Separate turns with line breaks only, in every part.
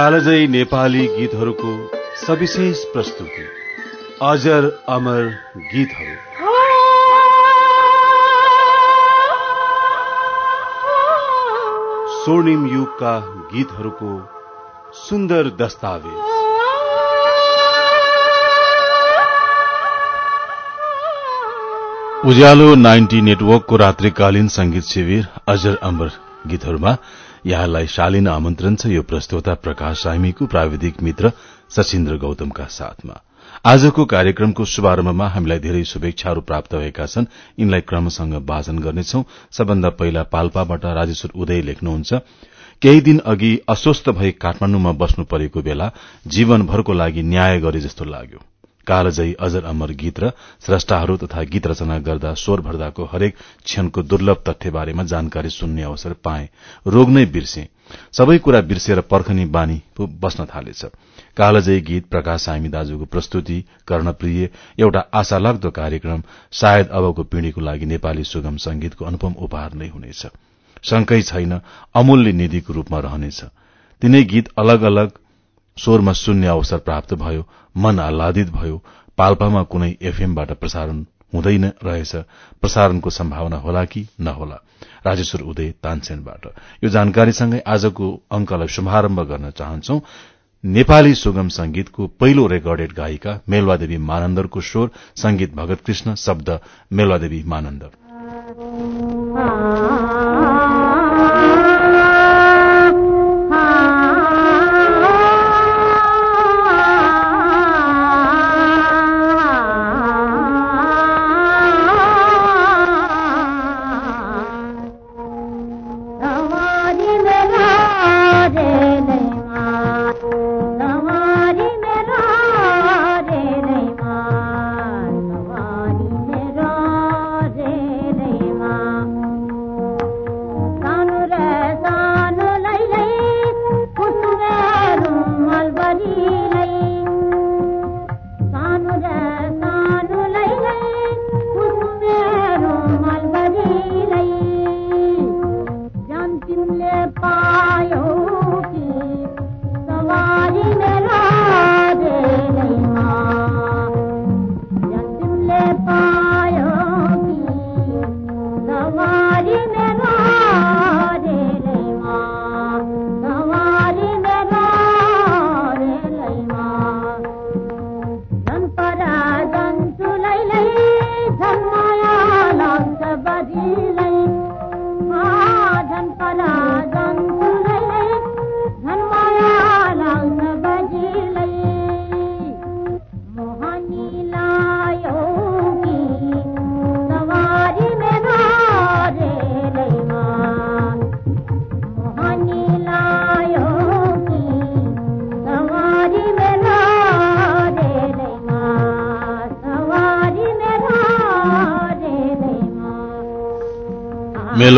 कालजयी नेपाली गीतहरूको सविशेष प्रस्तुति। अजर अमर गीतहरू। स्वर्णिम युगका गीतहरूको सुन्दर दस्तावेज। उज्यालो नाइन्टी नेटवर्कको रात्रिकालीन संगीत शिविर अजर अमर गीतहरूमा यहाँलाई शालीन आमन्त्रण छ यो प्रस्तोता प्रकाश साइमीको प्राविधिक मित्र सशिन्द्र गौतमका साथमा। आजको कार्यक्रमको शुभारम्भमा हामीलाई धेरै शुभेच्छाहरू प्राप्त भएका छन्। यिनलाई क्रमसँग वाचन गर्नेछौ। सबभन्दा पहिला पाल्पाबाट राजेश्वर उदय लेख्नुहुन्छ केही दिन अघि अस्वस्थ भई काठमाण्डुमा बस्नु परेको बेला जीवनभरको लागि न्याय गरे जस्तो लाग्यो। कालजयी अजर अमर गीत र स्रष्टाहरू तथा गीत रचना गर्दा स्वर भर्दाको हरेक क्षणको दुर्लभ तथ्य बारेमा जानकारी सुन्ने अवसर पाए। रोग नै बिर्से। सबै कुरा बिर्सेर पर्खनी बानी बस्न थालेछ। कालजयी गीत प्रकाश सामी दाजुको प्रस्तुति कर्णप्रिय एउटा आशा लाग्दो कार्यक्रम सायद अबको पीढ़ीको लागि नेपाली सुगम संगीतको अनुपम उपहार नै हुनेछ। शंकै छैन अमूल्य निधिको रूपमा रहनेछ। तिनै गीत अलग अलग स्वरमा सुन्ने अवसर प्राप्त भयो मन आह्लादित भयो पाल्पामा कुनै एफएमबाट प्रसारण हुँदैन रहेछ। प्रसारणको सम्भावना होला कि नहोला? राजेश्वर उदय तानसेनबाट। यो जानकारीसँगै आजको अंकलाई शुभारम्भ गर्न चाहन्छौ। नेपाली सुगम संगीतको पहिलो रेकर्डेड गायिका मेलवादेवी मानन्दरको स्वर संगीत भगत कृष्ण शब्द मेलवादेवी मानन्दर।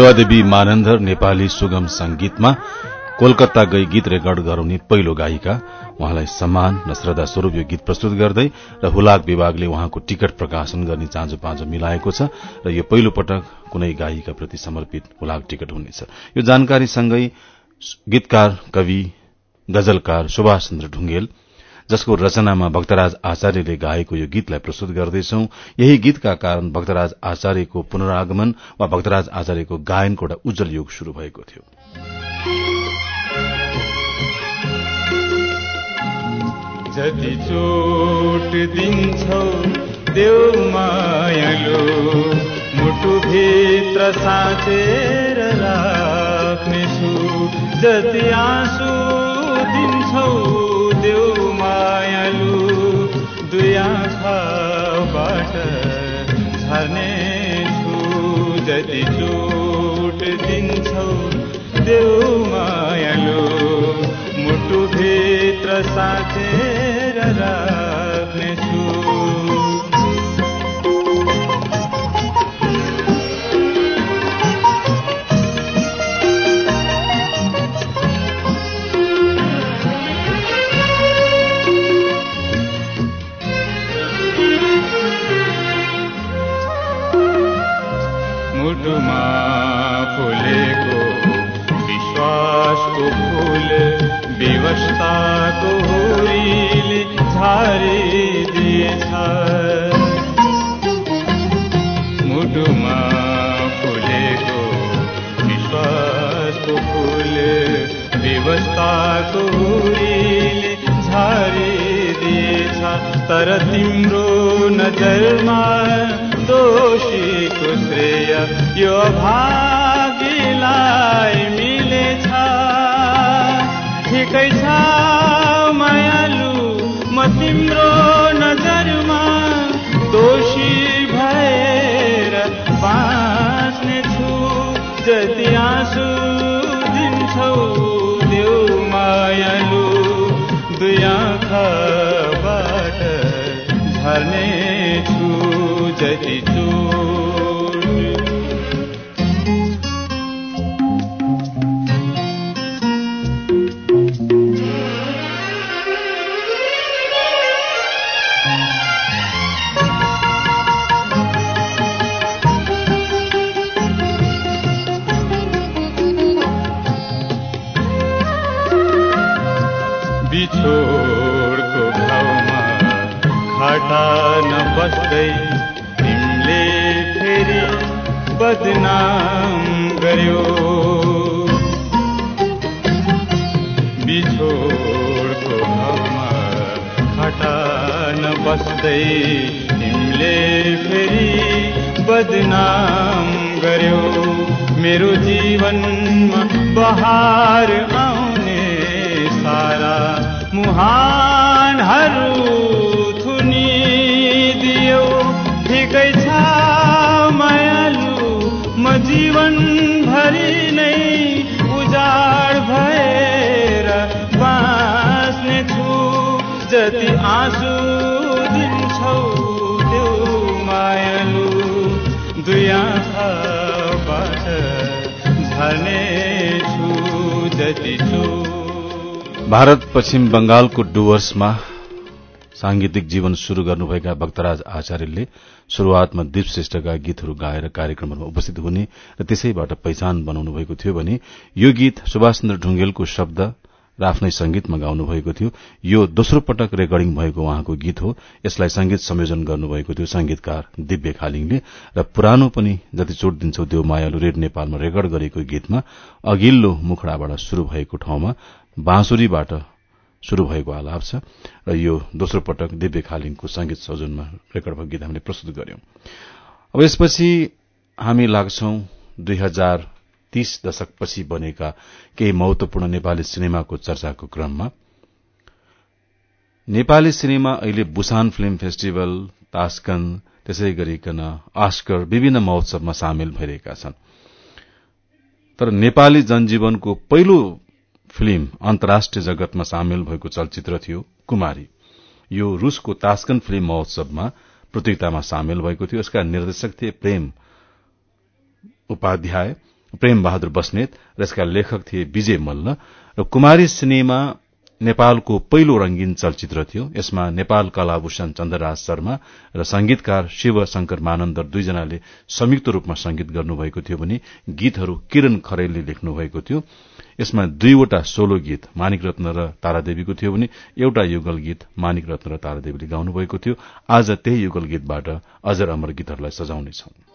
मेलवादेवी मानन्दर नेपाली सुगम संगीतमा कोलकाता गई गीत रेकर्ड गराउने पहिलो गायिका। उहाँलाई सम्मान र श्रद्धा स्वरूप यो गीत प्रस्तुत गर्दै र हुलाक विभागले उहाँको टिकट प्रकाशन गर्ने चाँजो पाँजो मिलाएको छ र यो पहिलो पटक कुनै गायिकाप्रति समर्पित हुलाक टिकट हुनेछ। यो जानकारीसँगै गीतकार कवि गजलकार सुभाष चन्द्र ढुंगेल जसको रचनामा भक्तराज आचार्यले गाएको यो गीतलाई प्रस्तुत गर्दैछौ। यही गीतका कारण भक्तराज आचार्यको पुनरागमन वा भक्तराज आचार्यको गायनको एउटा उज्जवल युग शुरू भएको थियो।
जति आँसु दिन्छौ देव मायालु दुई आँखाबाट झर्ने छु जति चोट दिन्छौ। देऊ मायालु भित्र साँचेर वर्षाको हुरीले झारिदिएछ मुटुमा फुलेको विश्वासको फुल व्यवस्थाको हुरीले झारिदिएछ तर तिम्रो नजरमा दोषीको श्रेय यो भागीलाई ठिकै छ मायालु म तिम्रो नजरमा दोषी भएर बाँच्ने छु जति आँसु दिन्छौ देऊ मायालु दुई बदनाम गर्यो। बिछोडको घाउमा खाटा नबस्दै तिमीले फेरि बदनाम गर्यो। मेरो जीवनमा बहार आउने सारा मुहानहरू जीवन भरि नै उजाड भएर बाँच्ने छु। जति आँसु दिन्छौ त्यो मायालु। दुई आँखाबाट छु जति छु।
भारत पश्चिम बंगालको डुवर्समा सांगीतिक जीवन शुरू गर्नुभएका भक्तराज आचार्यले शुरूआतमा दीप श्रेष्ठका गीतहरू गाएर कार्यक्रमहरूमा उपस्थित हुने र त्यसैबाट पहिचान बनाउनु भएको थियो भने यो गीत सुभाष चन्द्र ढुंगेलको शब्द र आफ्नै संगीतमा गाउनु भएको थियो। यो दोस्रो पटक रेकर्डिङ भएको उहाँको गीत हो। यसलाई संगीत संयोजन गर्नुभएको थियो संगीतकार दिव्य खालिङले र पुरानो पनि जति चोट दिन्छौ देव मायालु रेड नेपालमा रेकर्ड गरेको गीतमा अघिल्लो मुखडाबाट शुरू भएको ठाउँमा बाँसुरीबाट शुरू भएको आलाप छ र यो दोस्रो पटक दिव्य खालिङको संगीत रेकर्ड भएको गीत हामीले प्रस्तुत गर्यौं। अब यसपछि हामी लाग्छौं दुई हजार तीस दशकपछि बनेका केही महत्वपूर्ण नेपाली सिनेमाको चर्चाको क्रममा। नेपाली सिनेमा अहिले बुसान फिल्म फेस्टिभल तास्कन त्यसै गरिकन आस्कर विभिन्न महोत्सवमा सामेल भइरहेका छन्। तर नेपाली जनजीवनको पहिलो फिल्म अन्तर्राष्ट्रिय जगतमा सामेल भएको चलचित्र थियो कुमारी। यो रूसको तास्कन फिल्म महोत्सवमा प्रतियोगितामा सामेल भएको थियो। यसका निर्देशक थिए प्रेम उपाध्याय प्रेम बहादुर बस्नेत र यसका लेखक थिए विजय मल्ल। र कुमारी सिनेमा नेपालको पहिलो रंगीन चलचित्र थियो। यसमा नेपाल कलाभूषण चन्द्रराज शर्मा र संगीतकार शिव शंकर मानन्दर दुईजनाले संयुक्त रूपमा संगीत गर्नुभएको थियो भने गीतहरू किरण खरेलले लेख्नु भएको थियो। यसमा दुईवटा सोलो गीत मानिक रत्न र तारादेवीको थियो भने एउटा युगल गीत मानिक रत्न र तारादेवीले गाउनुभएको थियो। आज त्यही युगल गीतबाट अजर अमर गीतहरूलाई सजाउनेछौं।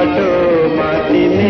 बाटोमा तिमी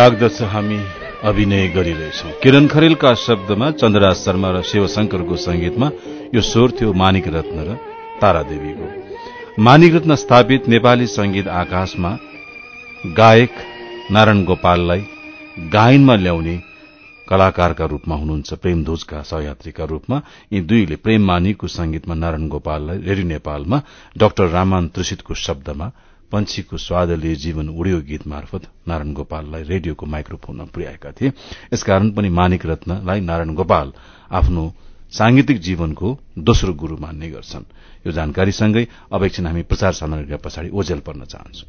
लाग्दछ हामी अभिनय गरिरहेछौं। किरण खरेलका शब्दमा चन्द्रराज शर्मा र शिवशंकरको संगीतमा यो स्वर थियो मानिक रत्न र तारादेवीको मानिक रत्न स्थापित नेपाली संगीत आकाशमा गायक नारायण गोपाललाई गायनमा ल्याउने कलाकारका रूपमा हुनुहुन्छ प्रेमध्वजका सहयात्रीका रूपमा। यी दुईले प्रेम मानिकको संगीतमा नारायण गोपाललाई रेडियो नेपालमा डाक्टर रामान त्रिषितको शब्दमा पंक्षीको स्वादले जीवन उड्यो गीत मार्फत नारायण गोपाललाई रेडियोको माइक्रोफोनमा पुर्याएका थिए। यसकारण पनि मानिक रत्नलाई नारायण गोपाल आफ्नो सांगीतिक जीवनको दोस्रो गुरू मान्ने गर्छन्। यो जानकारीसँगै अब एकछिन हामी प्रचार सामग्रीका पछाडि ओझेल पर्न चाहन्छौं।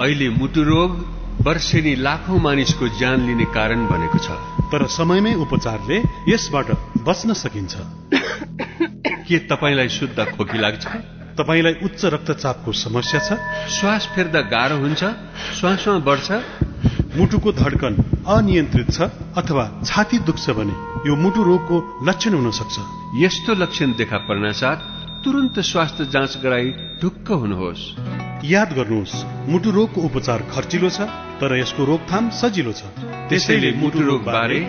अहिले मुटु रोग वर्षेनी लाखौं मानिसको ज्यान लिने कारण बनेको छ।
तर समयमै उपचारले यसबाट बच्न सकिन्छ।
के तपाईँलाई शुद्ध खोकी लाग्छ?
तपाईँलाई उच्च रक्तचापको समस्या छ?
श्वास फेर्दा गाह्रो हुन्छ श्वासमा बढ्छ।
मुटुको धड्कन अनियन्त्रित छ अथवा छाती दुख्छ भने यो मुटु रोगको लक्षण हुन सक्छ
यस्तो लक्षण देखा पर्नासाथ तुरन्त स्वास्थ्य जाँच गराई ढुक्क हुनुहोस्।
याद गर्नुहोस् मुटु रोगको उपचार खर्चिलो छ तर यसको रोकथाम सजिलो छ।
त्यसैले मुटु रोग बारे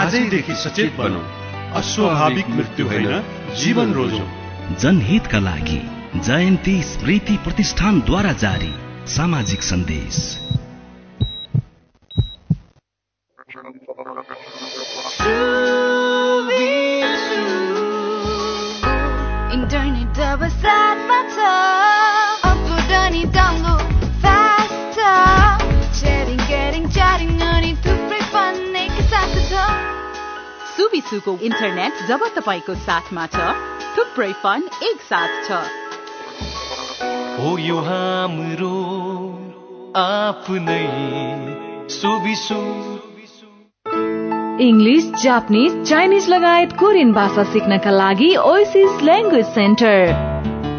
आजैदेखि सचेत बनौ। अस्वाभाविक मृत्यु होइन जीवन रोजौं।
जनहितका लागि। जयन्ती स्मृति प्रतिष्ठानद्वारा जारी सामाजिक सन्देश।
इन्टरनेट अब साथमा छ
सुबिसुको इन्टरनेट जब तपाईँको साथमा छ थुप्रै फन एक साथ छ।
हो यो हाम्रो आफ्नै सुबिसु
इङ्ग्लिस जापानिज चाइनिज लगायत कोरियन भाषा सिक्नका लागि ओइसिस ल्याङ्ग्वेज सेन्टर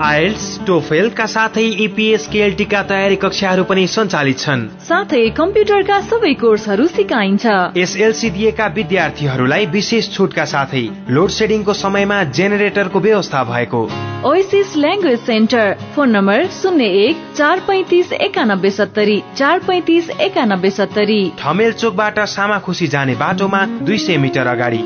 आइल्स टोफेलका साथै इपिएस केएलटीका तयारी कक्षाहरू पनि सञ्चालित छन्।
साथै कम्प्युटरका सबै कोर्सहरू सिकाइन्छ।
एसएलसी दिएका विद्यार्थीहरूलाई विशेष छुटका साथै लोड सेडिङको समयमा जेनेरेटरको व्यवस्था भएको।
Oasis language centre phone number शून्य एक चार पैतिस एकानब्बे सत्तरी चार पैतिस एकानब्बे सत्तरी।
ठमेल चोकबाट सामाखुसी जाने बाटोमा दुई सय मिटर अगाडि।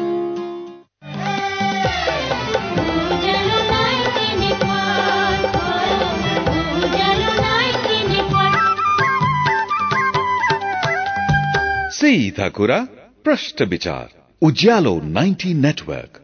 सीधा कुरा प्रश्न विचार उज्यालो 90 नेटवर्क।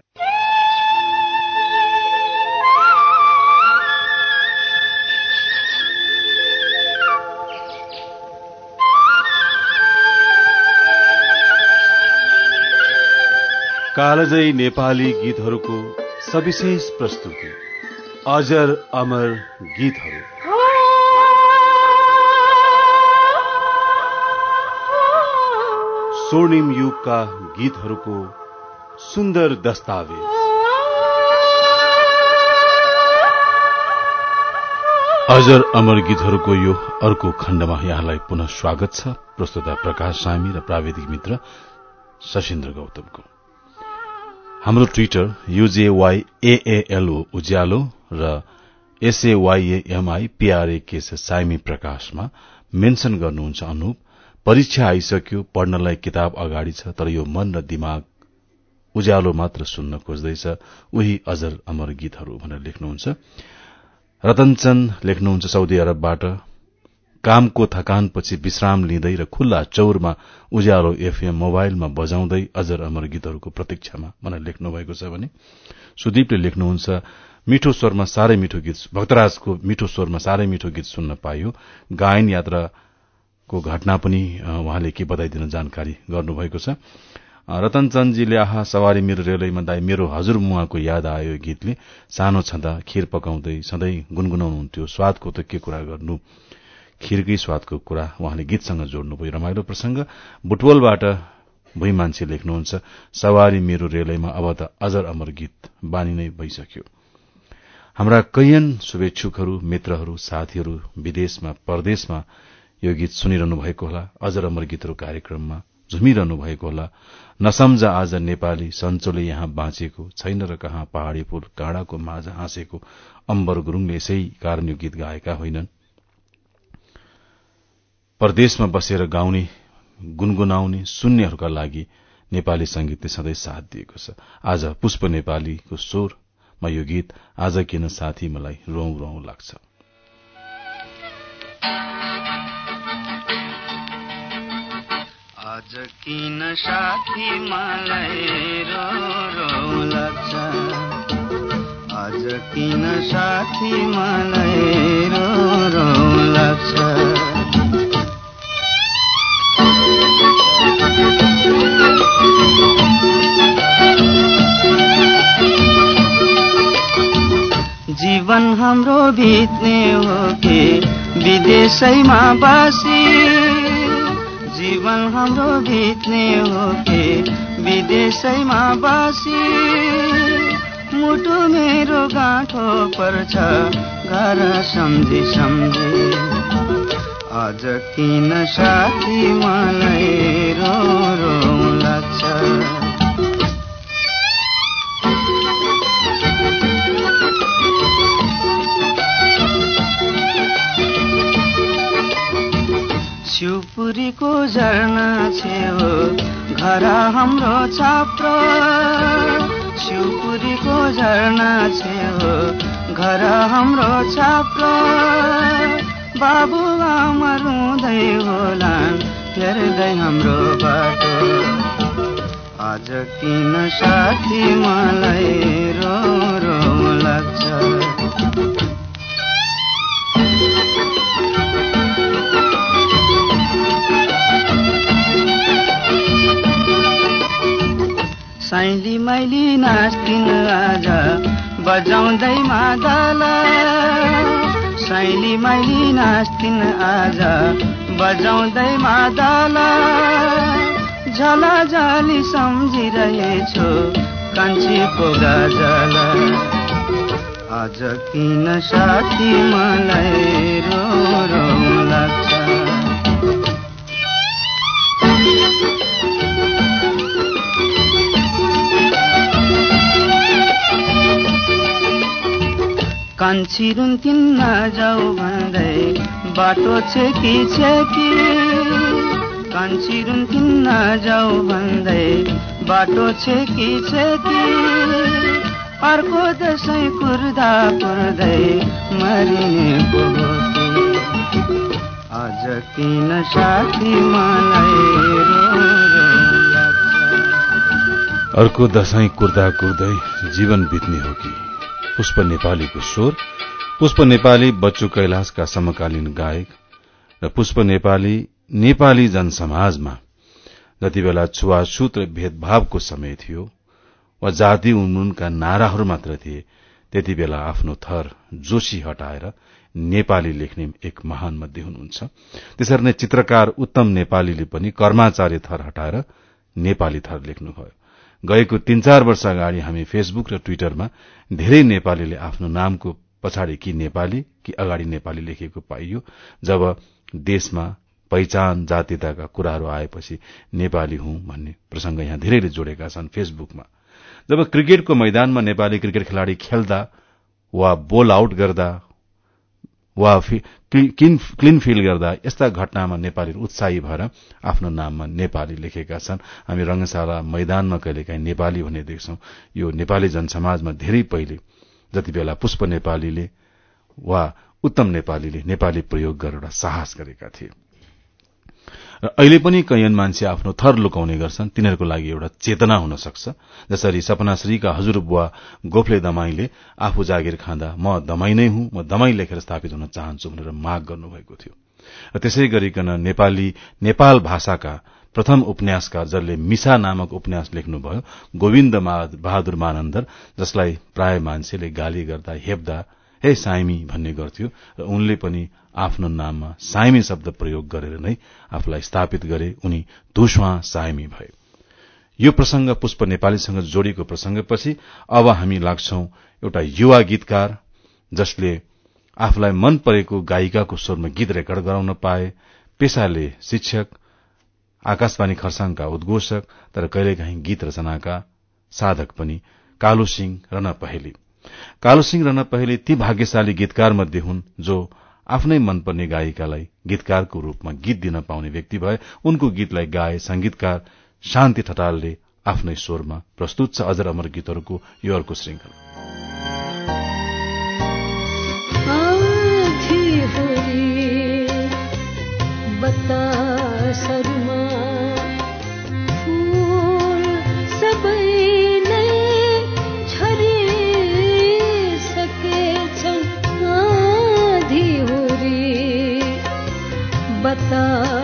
कालजयी नेपाली गीतहरूको सविशेष प्रस्तुति अजर अमर गीतहरू। स्वर्णिम युगका गीतहरूको सुन्दर दस्तावेज। अजर अमर गीतहरूको यो अर्को खण्डमा यहाँलाई पुनः स्वागत छ। प्रस्तुता प्रकाश सामी र प्राविधिक मित्र सशिन्द्र गौतमको। हाम्रो ट्विटर युजेवाईएएलओ उज्यालो र एसएवाईएमआई पीआरए साइमी प्रकाशमा मेन्शन गर्नुहुन्छ अनुप। परीक्षा आइसक्यो पढ्नलाई किताब अगाडि छ तर यो मन र दिमाग उज्यालो मात्र सुन्न खोज्दैछ। उही अजर अमर गीतहरू भनेर लेख्नुहुन्छ। रतनचन्द लेख्नुहुन्छ साउदी अरबबाट। कामको थकानपछि विश्राम लिँदै र खुल्ला चौरमा उज्यालो एफएम मोबाइलमा बजाउँदै अजर अमर गीतहरूको प्रतीक्षामा भनेर लेख्नु भएको छ भने सुदीपले लेख्नुहुन्छ मिठो स्वरमा साह्रै मिठो गीत भक्तराजको मिठो स्वरमा साह्रै मिठो गीत सुन्न पाइयो। गायन यात्राको घटना पनि उहाँले के बताइदिन जानकारी गर्नुभएको छ। रतनचन्दजीले आहा सवारी मेरो रेलैमा दाई मेरो हजुरमुवाको याद आयो गीतले। सानो छँदा खीर पकाउँदै सधैँ गुनगुनाउनुहुन्थ्यो। स्वादको त के कुरा गर्नु? खीरकै स्वादको कुरा उहाँले गीतसँग जोड्नुभयो रमाइलो प्रसंग बुटवलबाट भुइँ मान्छे लेख्नुहुन्छ सवारी मेरो रेलैमा अब त अजर अमर गीत बानी नै भइसक्यो। हाम्रा कैयन शुभेच्छुकहरू मित्रहरू साथीहरू विदेशमा परदेशमा यो गीत सुनिरहनु भएको होला। अजर अमर गीतहरू कार्यक्रममा झुमिरहनु भएको होला। नसम्झ आज नेपाली सन्चोले यहाँ बाँचेको छैन र कहाँ पहाड़ी फूल काँडाको माझ हाँसेको। अम्बर गुरूङले यसै कारण यो गीत गाएका होइनन्। परदेशमा बसेर गाउने गुनगुनाउने सुन्नेहरूका लागि नेपाली संगीतले सधैँ साथ दिएको छ। आज पुष्प नेपालीको स्वरमा यो गीत आज किन साथी मलाई रौं रौं लाग्छ।
आज किन साथी मलाई रो रो लाग्छ? आज किन साथी मलाई रो रो लाग्छ? जीवन हाम्रो बित्ने हो कि विदेशैमा बासी? हाम्रो बित्ने हो कि विदेशैमा बासी? मुटु मेरो गाँठो पर्छ घर सम्झी सम्झी। आज किन साथी मलाई रो रो लाग्छ? शिवपुरीको झरना छेउ घर हाम्रो छाप्रो। शिवपुरीको झरना छेउ घर हाम्रो छाप्रो। बाबु आमा रुँदै होलान् हेर्दै हाम्रो बाटो। आज किन साथी मलाई रो रो लाग्छ साइली मैली नाच्थिन् आज बजाउँदै मादला। साइली मैली नाच्थिन् आज बजाउँदै मादला। झला झली सम्झिरहेछु कान्छीको गाजला आज किन साथी मलाई रो लाग्छ? कान्छी रुन्थिन् नजाऊ भन्दै बाटो छेकी छेकी कान्छी रुन्थिन् नजाऊ भन्दै बाटो छेकी छेकी अर्को दसैँ कुर्दा कुर्दै मरिने आज किन साथी मलाई
अर्को दशैं कुर्दा कुर्दै जीवन बित्ने हो कि पुष्प नेपालीको स्वर पुष्प नेपाली बच्चु कैलाशका समकालीन गायक र पुष्प नेपाली नेपाली जनसमाजमा जति बेला छुवाछुत र भेदभावको समय थियो वा जाति उन्मुनका नाराहरू मात्र थिए त्यति बेला आफ्नो थर जोशी हटाएर नेपाली लेख्ने एक महान मध्ये हुनुहुन्छ। त्यसरी नै चित्रकार उत्तम नेपालीले पनि कर्माचार्य थर हटाएर नेपाली थर लेख्नुभयो। गएको तीन चार वर्ष अगाडि हामी फेसबुक र ट्विटरमा धेरै नेपालीले आफ्नो नामको पछाडि कि नेपाली कि अगाडि नेपाली लेखिएको पाइयो जब देशमा पहिचान जातीयताका कुराहरू आएपछि नेपाली हुँ भन्ने प्रसंग यहाँ धेरैले जोडेका छन् फेसबुकमा। जब क्रिकेटको मैदानमा नेपाली क्रिकेट खेलाड़ी खेल्दा वा बोल आउट गर्दा वा क्लिन फिल गर्दा यस्ता घटनामा नेपाली उत्साही भएर आफ्नो नाममा नेपाली लेखेका छन्। हामी रंगशाला मैदानमा कहिलेकाहीँ नेपाली भन्ने देख्छौं। यो नेपाली जनसमाजमा धेरै पहिले जति बेला पुष्प नेपालीले वा उत्तम नेपालीले नेपाली प्रयोग गरेर साहस गरेका थिए। र अहिले पनि कैयन मान्छे आफ्नो थर लुकाउने गर्छन्। तिनीहरूको लागि एउटा चेतना हुन सक्छ। जसरी सपनाश्रीका हजुरबुवा गोफले दमाईले आफू जागिर खाँदा म दमाई नै हुँ म दमाई लेखेर स्थापित हुन चाहन्छु भनेर माग गर्नुभएको थियो। र त्यसै गरिकन नेपाली नेपाल भाषाका प्रथम उपन्यासकार जसले मिसा नामक उपन्यास लेख्नुभयो गोविन्द बहादुर मानन्दर जसलाई प्राय मान्छेले गाली गर्दा हेप्दा हे साइमी भन्ने गर्थ्यो। र उनले पनि आफ्नो नाममा साइमी शब्द प्रयोग गरेर नै आफूलाई स्थापित गरे उनी धुस्वा साइमी भए। यो प्रसंग पुष्प नेपालीसँग जोडिएको प्रसंगपछि अब हामी लाग्छौ एउटा युवा गीतकार जसले आफूलाई मन परेको गायिकाको स्वरमा गीत रेकर्ड गराउन पाए पेसाले शिक्षक आकाशवाणी खरसाङका उद्घोषक तर कहिलेकाहीँ गीत रचनाका साधक पनि कालु सिंह रन पहेली कालु सिंह रन पहेली ती भाग्यशाली गीतकार मध्ये हुन् जो आफ्नै मनपर्ने गायिकालाई गीतकारको रूपमा गीत दिन पाउने व्यक्ति भए उनको गीतलाई गाए संगीतकार शान्ति ठटालले आफ्नै स्वरमा प्रस्तुत छ अजर अमर गीतहरूको यो अर्को श्रृंखला
बतासहरूमा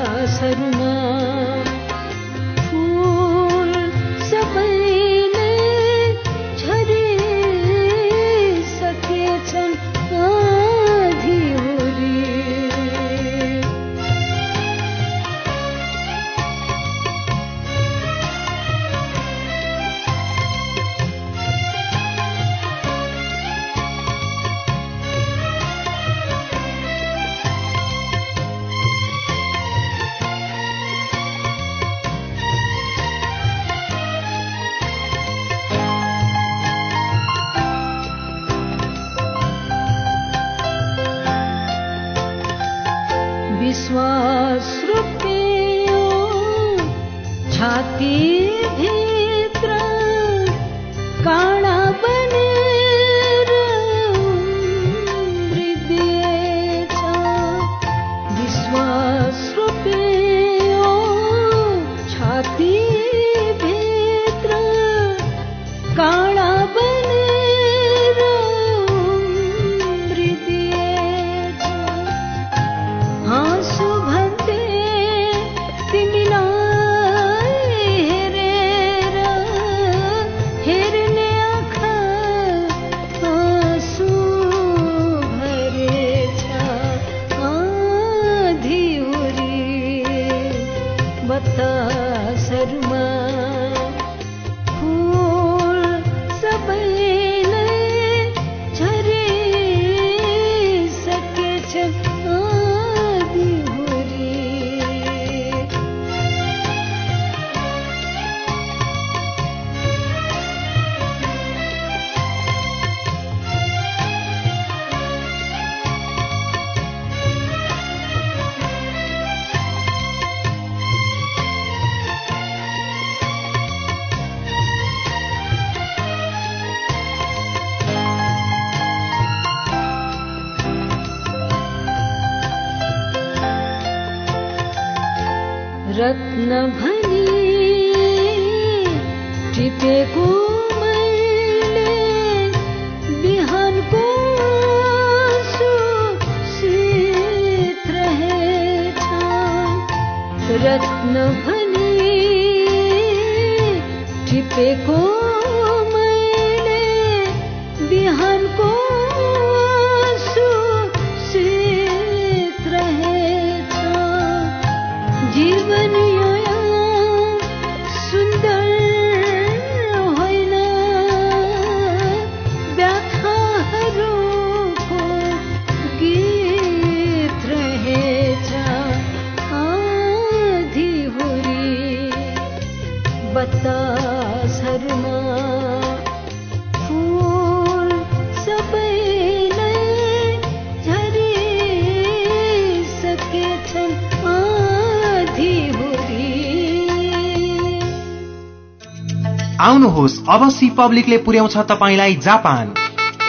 आउनुहोस् अब सी पब्लिकले पुर्याउँछ तपाईँलाई Japan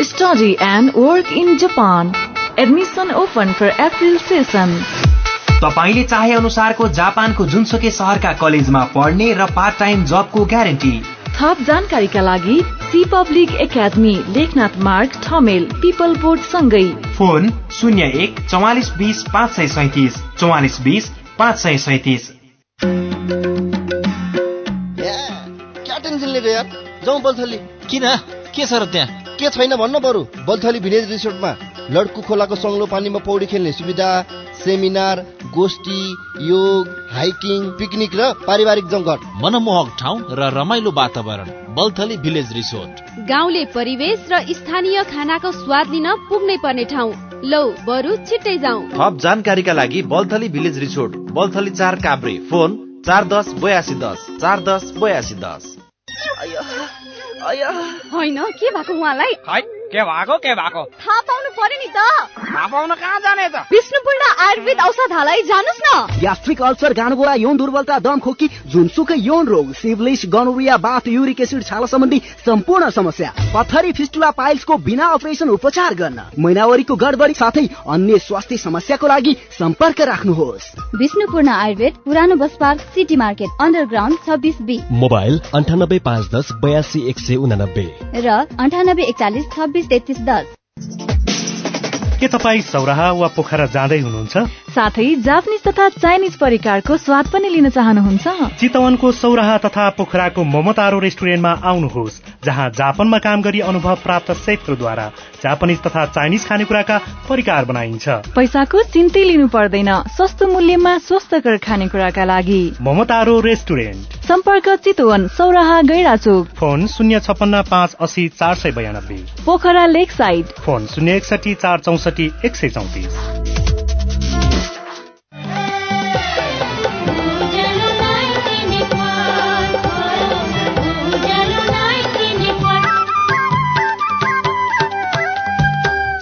Study and work in Japan. Admission open for April session.
तपाईँले चाहे अनुसारको जापानको जुनसुकै सहरका कलेजमा पढ्ने र पार्ट टाइम जबको ग्यारेन्टी
थप जानकारीका लागि C public academy Lekhnath Marg Thamel पिपल बोर्ड सँगै
फोन शून्य एक चौवालिस बिस पाँच सय सैतिस चौवालिस बिस पाँच सय सैतिस
यार। जाउँ बल्थली।
किन? के छ र त्यहाँ?
के छैन भन्न बरु। बल्थली भिलेज रिसोर्टमा। लड्कु खोलाको सङ्लो पानीमा पौडी खेल्ने सुविधा सेमिनार गोष्ठी योग हाइकिङ पिकनिक र पारिवारिक जमघट
मनमोहक ठाउँ र रमाइलो वातावरण। Balthali village resort.
गाउँले परिवेश र स्थानीय खानाको स्वाद लिन पुग्नै पर्ने ठाउँ। लौ बरु छिट्टै जाउँ।
थप जानकारीका लागि बल्थली भिलेज रिसोर्ट। बल्थली चार काभ्रे। फोन चार दस बयासी दस। चार दस बयासी दस।
होइन के भएको उहाँलाई?
के भएको? के भएको?
थाहा पाउनु पर्यो नि त।
थाहा पाउन कहाँ जाने त?
विष्णुपूर्ण आयुर्वेद औषधालय जानुस् न।
ग्यास्ट्रिक अल्सर गाँडगोडा यौन दुर्बलता दम खोकी जुनसुकै यौन रोग सिभलिस गनोरिया बाथ युरिक एसिड छाला सम्बन्धी सम्पूर्ण समस्या। पथरी फिस्टुला पाइल्सको बिना अपरेसन उपचार गर्न महिनावरीको गडबडी साथै अन्य स्वास्थ्य समस्याको लागि सम्पर्क राख्नुहोस्।
विष्णुपूर्ण आयुर्वेद पुरानो bus park city market underground छब्बिस बी।
मोबाइल अन्ठानब्बे पाँच दस बयासी एक सय उनानब्बे।
र अन्ठानब्बे एकचालिस छब्बिस
के तपाईँ सौराहा वा पोखरा जाँदै हुनुहुन्छ?
साथै जापानिज तथा चाइनिज परिकारको स्वाद पनि लिन चाहनुहुन्छ।
चितवनको सौराहा तथा पोखराको ममतारो रेस्टुरेन्टमा आउनुहोस् जहाँ जापानमा काम गरी अनुभव प्राप्त सेफ्रोद्वारा जापानिज तथा चाइनिज खानेकुराका परिकार बनाइन्छ।
पैसाको चिन्तै लिनु पर्दैन सस्तो मूल्यमा स्वस्थकर खानेकुराका लागि।
ममतारो रेस्टुरेन्ट।
सम्पर्क चितवन सौराहा गैराचोक।
फोन शून्य छपन्न पाँच असी चार सय बयानब्बे।
पोखरा लेक साइड।
फोन शून्य एकसठी चार चौसठी एक सय चौतिस।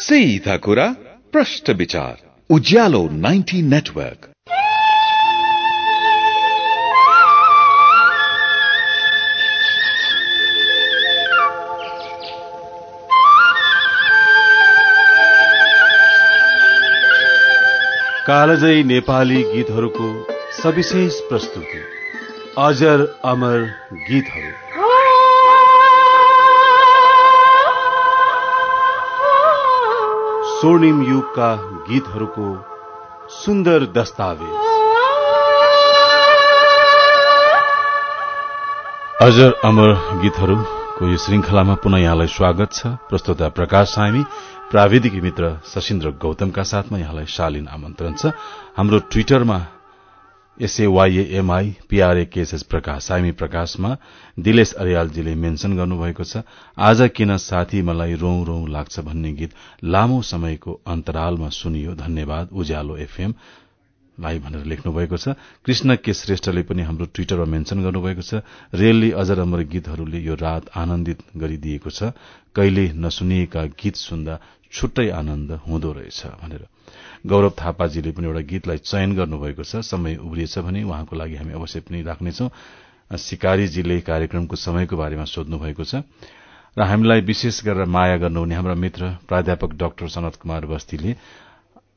सीधा कुरा प्रश्न विचार। उज्यालो 90 नेटवर्क।
कालजयी नेपाली गीतहरूको सविशेष प्रस्तुति। अजर अमर गीतहरू। स्वर्णिम युगका गीतहरूको सुन्दर दस्तावेज। अजर अमर गीतहरूको यो श्रृंखलामा पुनः यहाँलाई स्वागत छ। प्रस्तुता प्रकाश सामी प्राविधिक मित्र सशिन्द्र गौतमका साथमा यहाँलाई शालीन आमन्त्रण छ। हाम्रो ट्विटरमा S A Y M I P R A K S S Prakash Sami प्रकाशमा दिलेश अर्यालजीले मेन्शन गर्नुभएको छ आज किन साथी मलाई रौं रौं लाग्छ भन्ने गीत लामो समयको अन्तरालमा सुनियो। धन्यवाद उज्यालो एफएम लाई भनेर लेख्नु भएको छ। कृष्ण के श्रेष्ठले पनि हाम्रो ट्विटरमा मेन्शन गर्नुभएको छ रेलले अजर अमर गीतहरूले यो रात आनन्दित गरिदिएको छ। कहिले नसुनिएका गीत सुन्दा छुट्टै आनन्द हुँदो रहेछ भनेर। गौरव थापाजीले पनि एउटा गीतलाई चयन गर्नुभएको छ। समय उब्रिएछ भने उहाँको लागि हामी अवश्य पनि राख्नेछौ। सिकारीजीले कार्यक्रमको समयको बारेमा सोध्नु भएको छ। र हामीलाई विशेष गरेर माया गर्नुहुने हाम्रा मित्र प्राध्यापक डाक्टर सनत कुमार बस्तीले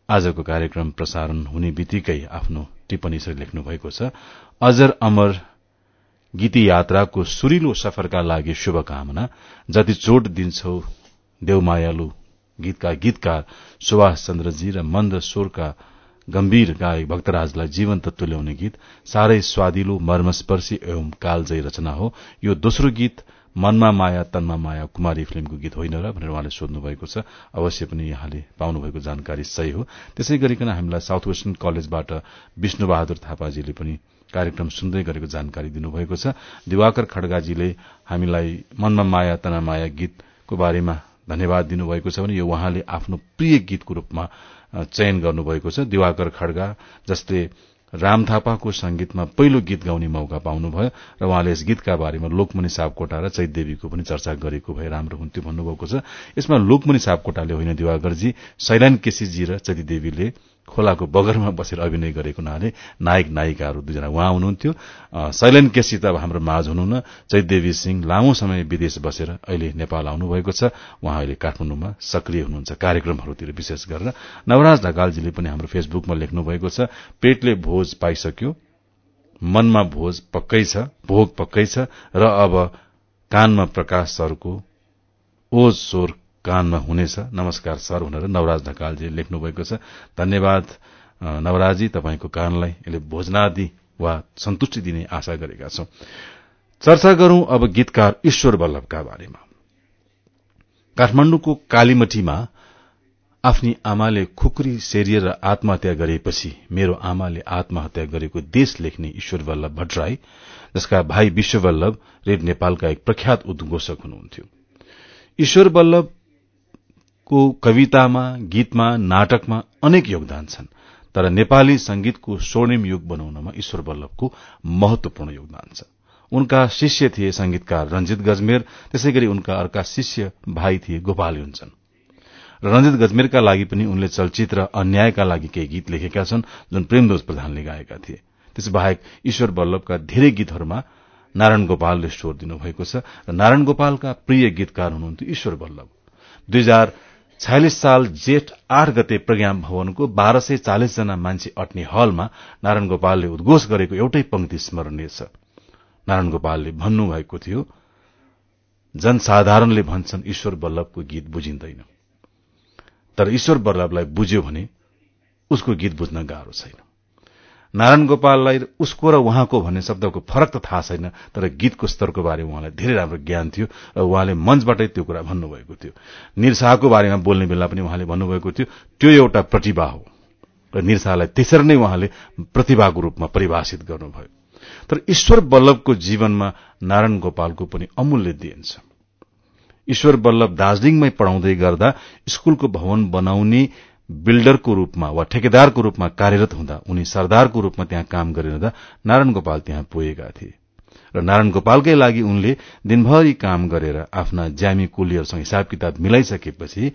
आजको कार्यक्रम प्रसारण हुने बित्तिकै आफ्नो टिप्पणी लेख्नु भएको छ। अजर अमर गीती यात्राको सुरिलो सफरका लागि शुभकामना। जति चोट दिन्छौ देवमायालु गीतका गीतकार सुभाष चन्द्रजी र मन्द स्वरका गम्भीर गायक भक्तराजलाई जीवन्त तुल्याउने गीत साह्रै स्वादिलो मर्मस्पर्शी एवं कालजयी रचना हो। यो दोस्रो गीत मनमा माया तनमा माया कुमारी फिल्मको गीत होइन र भनेर उहाँले सोध्नु भएको छ। अवश्य पनि यहाँले पाउनुभएको जानकारी सही हो। त्यसै गरिकन हामीलाई साउथ वेस्टर्न कलेजबाट विष्णु बहादुर थापाजीले पनि कार्यक्रम सुन्दै गरेको जानकारी दिनुभएको छ। दिवाकर खड्गाजीले हामीलाई मनमा माया तना माया गीतको बारेमा धन्यवाद दिनुभएको छ भने यो उहाँले आफ्नो प्रिय गीतको रूपमा चयन गर्नुभएको छ। दिवाकर खड्गा जसले राम थापाको संगीतमा पहिलो गीत गाउने मौका पाउनुभयो र उहाँले यस गीतका बारेमा लोकमणि सापकोटा र चैतदेवीको पनि चर्चा गरेको भए राम्रो हुन्थ्यो भन्नुभएको छ। यसमा लोकमणि सापकोटाले होइन दिवाकरजी शैलान केसीजी र चैतीदेवीले खोलाको बगरमा बसेर अभिनय गरेको हुनाले नायक नायिकाहरू दुईजना उहाँ हुनुहुन्थ्यो। शैलन केसी त अब हाम्रो माझ हुनुहुन्न। चैतदेवी सिंह लामो समय विदेश बसेर अहिले नेपाल आउनुभएको छ। उहाँ अहिले काठमाडौँमा सक्रिय हुनुहुन्छ कार्यक्रमहरूतिर विशेष गरेर। नवराज ढकालजीले पनि हाम्रो फेसबुकमा लेख्नु भएको छ पेटले भोज पाइसक्यो मनमा भोज पक्कै छ भोग पक्कै छ र अब कानमा प्रकाश सरको ओज स्वर कानमा हुनेछ। नमस्कार सर भनेर नवराज ढकालजी लेख्नु भएको छ। धन्यवाद नवराजी तपाईँको कानलाई यसले भोजनादि वा सन्तुष्टि दिने आशा गरेका छौं। चर्चा गरौं अब गीतकार ईश्वर वल्लभका बारेमा। काठमाण्डुको कालीमठीमा आफ्नी आमाले खुकुरी सेरिएर आत्महत्या गरेपछि मेरो आमाले आत्महत्या गरेको देश लेख्ने ईश्वर वल्लभ भट्टराई जसका भाइ विश्व वल्लभ रेड नेपालका एक प्रख्यात उद्घोषक हुनुहुन्थ्यो। ईश्वर वल्लभको कवितामा गीतमा नाटकमा अनेक योगदान छन् तर नेपाली संगीतको स्वर्णिम युग बनाउनमा ईश्वर वल्लभको महत्वपूर्ण योगदान छ। उनका शिष्य थिए संगीतकार रंजित गजमेर त्यसै उनका अर्का शिष्य भाइ थिए गोपाल युन्छन् रंजित गजमेरका लागि पनि उनले चलचित्र अन्यायका लागि केही गीत लेखेका छन् जुन प्रेमदोज प्रधानले गाएका थिए। त्यसबाहेक ईश्वर वल्लभका धेरै गीतहरूमा नारायण गोपालले स्वर दिनुभएको छ र नारायण गोपालका प्रिय गीतकार हुनुहुन्थ्यो ईश्वर वल्लभ दुई हजार छयालिस साल जेठ आठ गते प्रज्ञा भवनको बाह्र सय चालिस जना मान्छे अट्ने हलमा नारायण गोपालले उद्घोष गरेको एउटै पंक्ति स्मरणीय छ। नारायण गोपालले भन्नुभएको थियो जनसाधारणले भन्छन् ईश्वर वल्लभको गीत बुझिँदैन। तर ईश्वर वल्लभलाई बुझ्यो भने उसको गीत बुझ्न गाह्रो छैन। नारायण गोपाललाई उसको र उहाँको भन्ने शब्दको फरक त थाहा छैन तर गीतको स्तरको बारेमा उहाँलाई धेरै राम्रो ज्ञान थियो र उहाँले मञ्चबाटै त्यो कुरा भन्नुभएको थियो। निरसाहको बारेमा बोल्ने बेला पनि उहाँले भन्नुभएको थियो त्यो एउटा प्रतिभा हो। र निरसालाई त्यसरी नै उहाँले प्रतिभाको रूपमा परिभाषित गर्नुभयो। तर ईश्वर वल्लभको जीवनमा नारायण गोपालको पनि अमूल्य देन छ। ईश्वर वल्लभ दार्जीलिङमै पढ़ाउँदै गर्दा स्कूलको भवन बनाउने बिल्डरको रूपमा वा ठेकेदारको रूपमा कार्यरत हुँदा उनी सरदारको रूपमा त्यहाँ काम गरिरहँदा नारायण गोपाल त्यहाँ पुगेका थिए। र नारायण गोपालकै लागि उनले दिनभरि काम गरेर आफ्ना ज्यामी कुलीहरूसँग हिसाब किताब मिलाइसकेपछि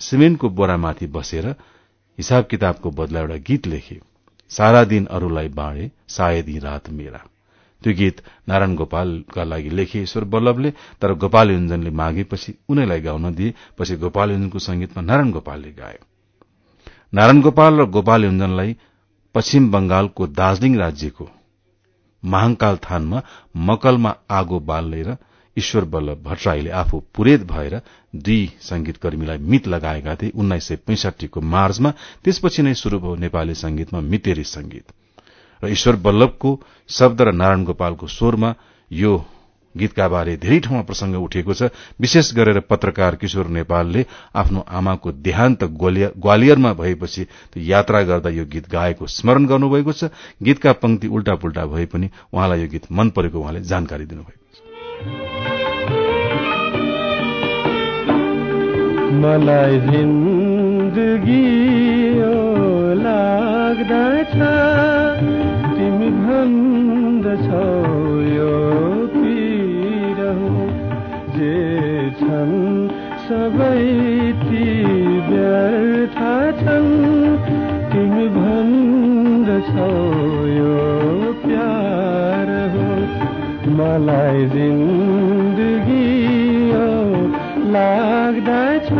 सिमेन्टको बोरामाथि बसेर हिसाब किताबको बदला एउटा गीत लेखे सारा दिन अरूलाई बाँडे सायद यी रात मेरा। त्यो गीत नारायण गोपालका लागि लेखे ईश्वर वल्लभले तर गोपाल युञ्जनले मागेपछि उनीलाई गाउन दिए पछि गोपाल युञ्जनको संगीतमा नारायण गोपालले गायो। नारायण गोपाल र गोपाल युञ्जनलाई पश्चिम बंगालको दार्जीलिङ राज्यको महाङकाल थानमा मकलमा आगो बाल्ने र ईश्वर वल्लभ भट्टराईले आफू पुरेत भएर दुई संगीतकर्मीलाई मित लगाएका थिए। उन्नाइस सय पैंसठीको मार्चमा त्यसपछि नै शुरू भयो नेपाली संगीतमा मितेरी संगीत। र ईश्वर वल्लभको शब्द र नारायण गोपालको स्वरमा यो गीतका बारे धेरै ठाउँमा प्रसंग उठेको छ। विशेष गरेर पत्रकार किशोर नेपालले आफ्नो आमाको देहान्त ग्वालियरमा भएपछि यात्रा गर्दा यो गीत गाएको स्मरण गर्नुभएको छ। गीतका पंक्ति उल्टा पुल्टा भए पनि उहाँलाई यो गीत मन परेको उहाँले जानकारी दिनुभएको
छ। मलाई लाग्दछ छन्। सबै ती व्यर्थ छन्। तिमी भन्दछौ यो प्यार हो? मलाई जिन्दगी लाग्दछ।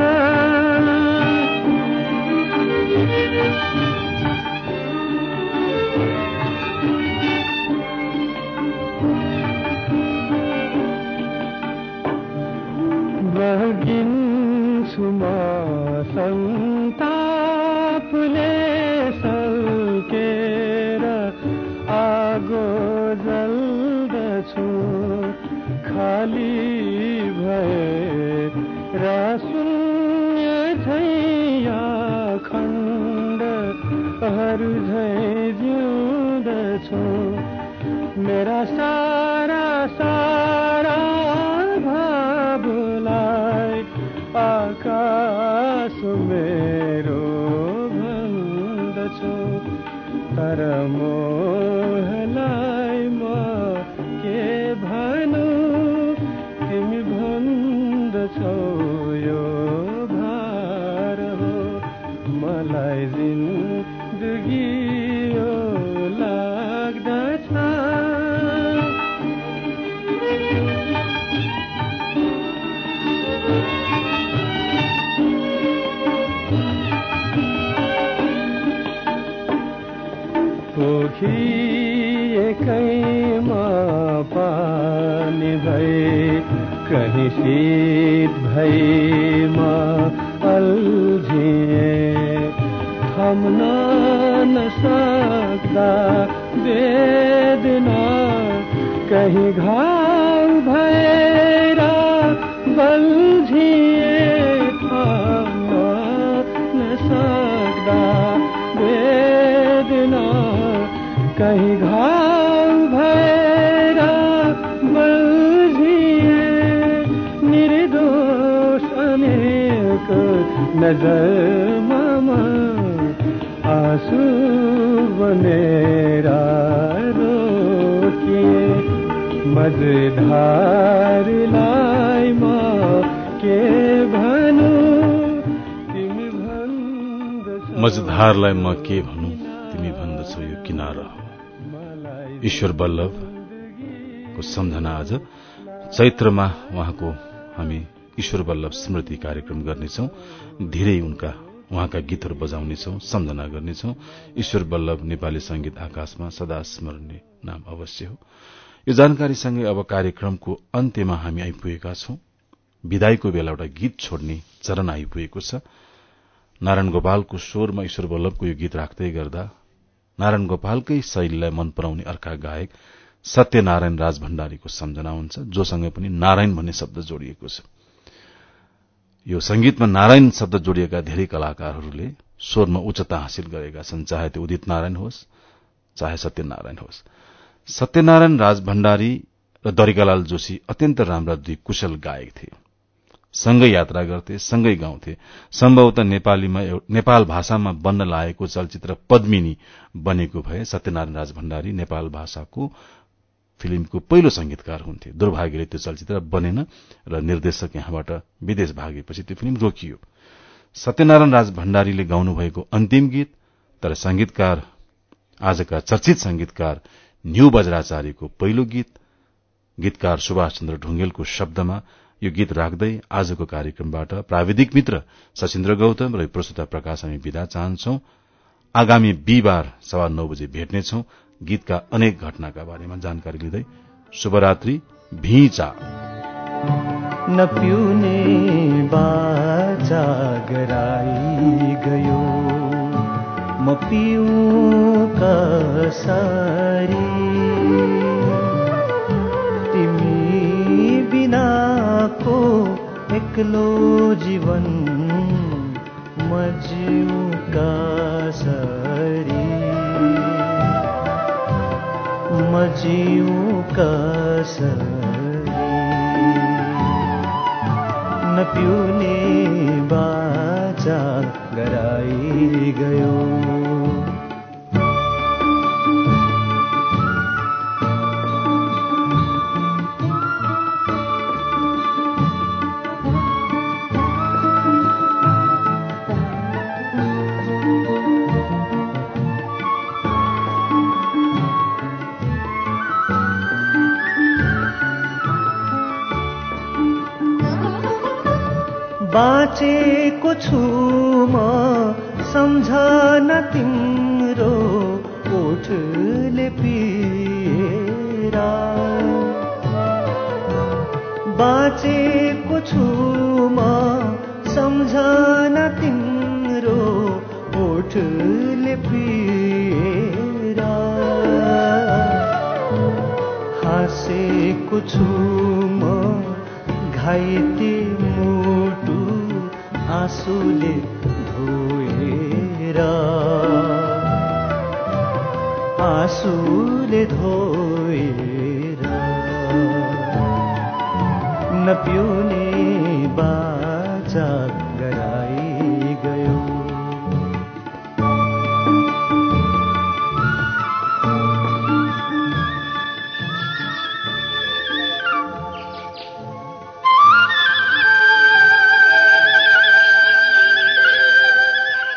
मेरा के भनौँ तिमी भन्दछौ यो
किनारा ईश्वर बल्लभको सम्झना आज चैत्रमा उहाँको हामी ईश्वर बल्लभ स्मृति कार्यक्रम गर्नेछौ। धेरै उनका उहाँका गीतहरू बजाउनेछौ सम्झना गर्नेछौ। ईश्वर बल्लभ नेपाली संगीत आकाशमा सदा स्मरणीय नाम अवश्य हो। यो जानकारीसँगै अब कार्यक्रमको अन्त्यमा हामी आइपुगेका छौं। विदाईको बेला एउटा गीत छोड्ने चरण आइपुगेको छ। नारायण गोपालको स्वरमा ईश्वर वल्लभको यो गीत राख्दै गर्दा नारायण गोपालकै शैलीलाई मन पराउने अर्का गायक सत्यनारायण राज भण्डारीको सम्झना हुन्छ जोसँग पनि नारायण भन्ने शब्द जोडिएको छ। यो संगीतमा नारायण शब्द जोडिएका धेरै कलाकारहरूले स्वरमा उच्चता हासिल गरेका छन् चाहे त्यो उदित नारायण होस् चाहे सत्यनारायण होस्। सत्यनारायण राज भण्डारी र दरिकालाल जोशी अत्यन्त राम्रा दुई कुशल गायक थिए। सँगै यात्रा गर्थे सँगै गाउँथे। सम्भवतः नेपालीमा नेपाल भाषामा बन्न लागेको चलचित्र पद्मिनी बनेको भए सत्यनारायण राज भण्डारी नेपाल भाषाको फिल्मको पहिलो संगीतकार हुन्थे। दुर्भाग्यले त्यो चलचित्र बनेन र निर्देशक यहाँबाट विदेश भागेपछि त्यो फिल्म रोकियो। सत्यनारायण राज भण्डारीले गाउनु भएको अन्तिम गीत तर संगीतकार आजका चर्चित संगीतकार न्यू बज्राचार्यको पहिलो गीत गीतकार सुभाष चन्द्र ढुंगेलको शब्दमा यो गीत राख्दै आजको कार्यक्रमबाट प्राविधिक मित्र सचिन्द्र गौतम र प्रस्तुता प्रकाश हामी विदा चाहन्छौ। आगामी बिहिबार सवा नौ बजे भेट्नेछौ गीतका अनेक घटनाका बारेमा जानकारी लिँदै। शुभरात्रि भिचा
म बिनाको एक्लो जीवन म जिउ कसरी म जिउ कसरी नपिउने बाचा गराई गयो। बाँचेको छु म सम्झन तिम्रो ओठले पिरा बाँचेको छु म सम्झन तिम्रो ओठले पिरा हाँसेको छु म घाइते आँसुले धोएर आँसुले धोएर नपिउने बाचा